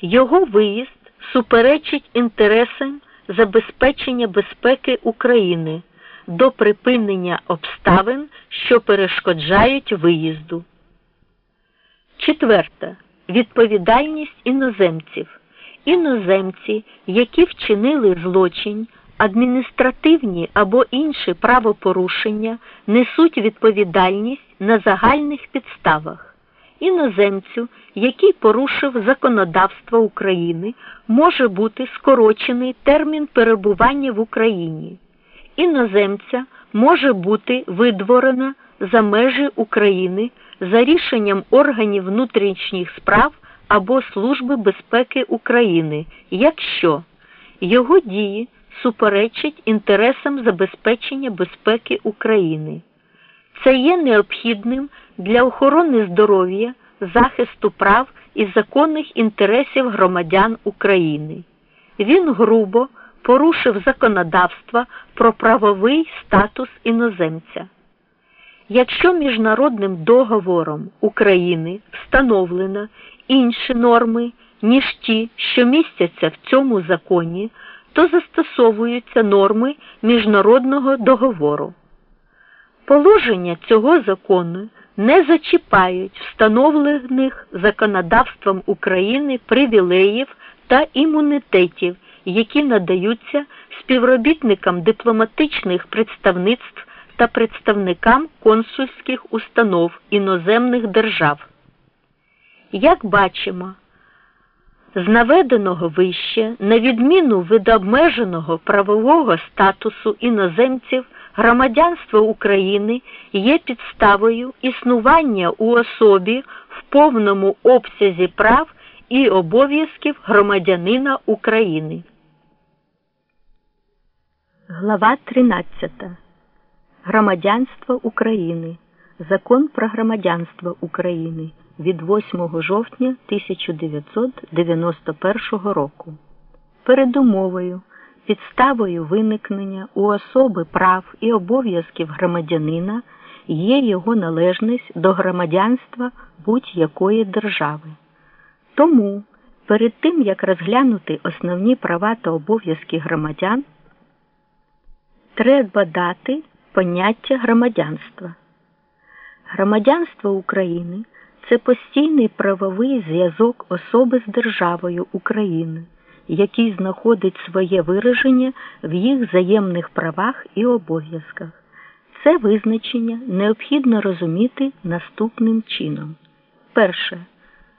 Його виїзд суперечить інтересам забезпечення безпеки України до припинення обставин, що перешкоджають виїзду. Четверте. Відповідальність іноземців. Іноземці, які вчинили злочин, адміністративні або інші правопорушення, несуть відповідальність на загальних підставах. Іноземцю, який порушив законодавство України, може бути скорочений термін перебування в Україні. Іноземця може бути видворено за межі України за рішенням органів внутрішніх справ або Служби безпеки України, якщо його дії суперечать інтересам забезпечення безпеки України. Це є необхідним для охорони здоров'я, захисту прав і законних інтересів громадян України. Він грубо порушив законодавство про правовий статус іноземця. Якщо міжнародним договором України встановлено інші норми, ніж ті, що містяться в цьому законі, то застосовуються норми міжнародного договору. Положення цього закону не зачіпають встановлених законодавством України привілеїв та імунітетів, які надаються співробітникам дипломатичних представництв та представникам консульських установ іноземних держав. Як бачимо, з наведеного вище, на відміну від обмеженого правового статусу іноземців, громадянство України є підставою існування у особі в повному обсязі прав і обов'язків громадянина України. Глава 13. Громадянство України. Закон про громадянство України від 8 жовтня 1991 року. Передумовою, підставою виникнення у особи прав і обов'язків громадянина є його належність до громадянства будь-якої держави. Тому перед тим як розглянути основні права та обов'язки громадян, треба дати поняття громадянства. Громадянство України це постійний правовий зв'язок особи з державою України, який знаходить своє вираження в їх взаємних правах і обов'язках. Це визначення необхідно розуміти наступним чином. Перше.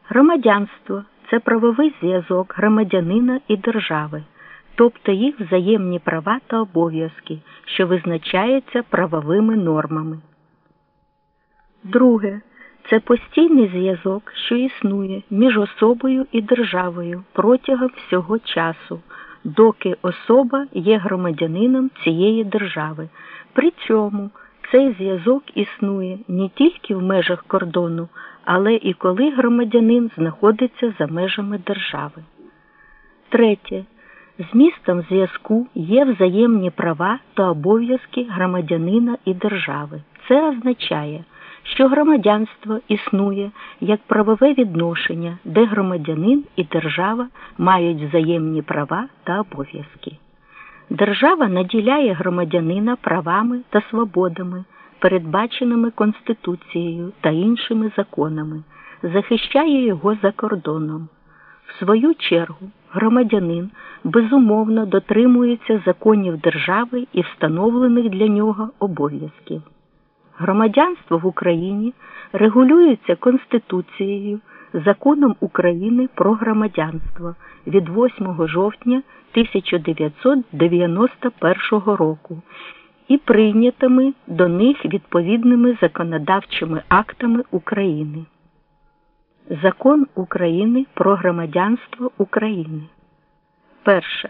Громадянство це правовий зв'язок громадянина і держави, тобто їх взаємні права та обов'язки, що визначаються правовими нормами. Друге. Це постійний зв'язок, що існує між особою і державою протягом всього часу, доки особа є громадянином цієї держави. При цьому цей зв'язок існує не тільки в межах кордону, але і коли громадянин знаходиться за межами держави. Третє. Змістом зв'язку є взаємні права та обов'язки громадянина і держави. Це означає, що громадянство існує як правове відношення, де громадянин і держава мають взаємні права та обов'язки. Держава наділяє громадянина правами та свободами, передбаченими Конституцією та іншими законами, захищає його за кордоном. В свою чергу, громадянин безумовно дотримується законів держави і встановлених для нього обов'язків. Громадянство в Україні регулюється Конституцією, законом України про громадянство від 8 жовтня 1991 року і прийнятими до них відповідними законодавчими актами України. Закон України про громадянство України. Перше.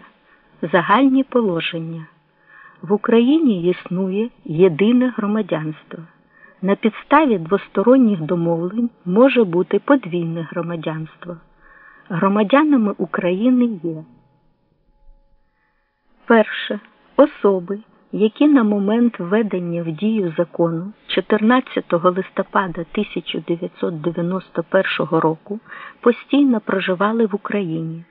Загальні положення. В Україні існує єдине громадянство. На підставі двосторонніх домовлень може бути подвійне громадянство. Громадянами України є перше особи, які на момент введення в дію закону 14 листопада 1991 року постійно проживали в Україні.